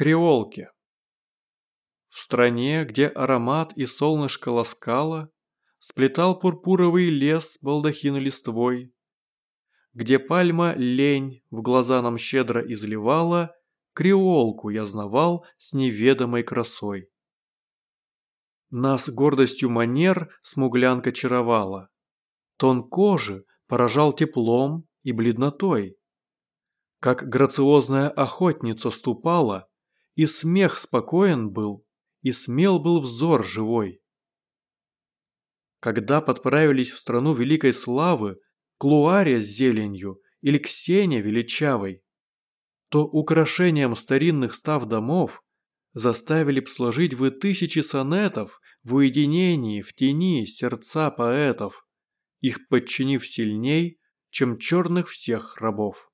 Креолки. В стране, где аромат и солнышко ласкало, Сплетал пурпуровый лес балдахину листвой, Где пальма лень в глаза нам щедро изливала, Креолку я знавал с неведомой красой. Нас гордостью манер смуглянка чаровала. Тон кожи поражал теплом и бледнотой. Как грациозная охотница ступала, и смех спокоен был, и смел был взор живой. Когда подправились в страну великой славы Клуария с зеленью или Ксения величавой, то украшением старинных став домов заставили б сложить вы тысячи сонетов в уединении, в тени сердца поэтов, их подчинив сильней, чем черных всех рабов.